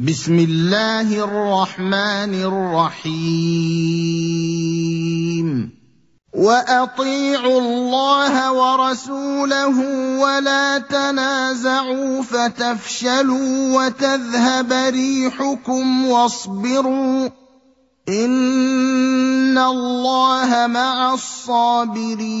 بسم الله الرحمن الرحيم. وأطيعوا الله ورسوله ولا تنازعوا فتفشلوا وتذهب ريحكم واصبروا. إن الله مع الصابرين.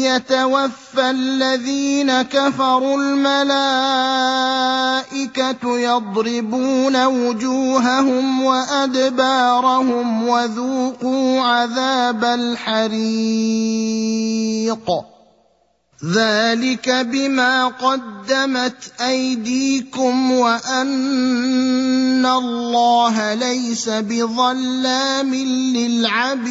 يتوفى الذين كفروا الملائكة يضربون وجوههم وأدبارهم وذوقوا عذاب الحريق. ذلك بما قدمت أيديكم وأن الله ليس بظلام للعبيد.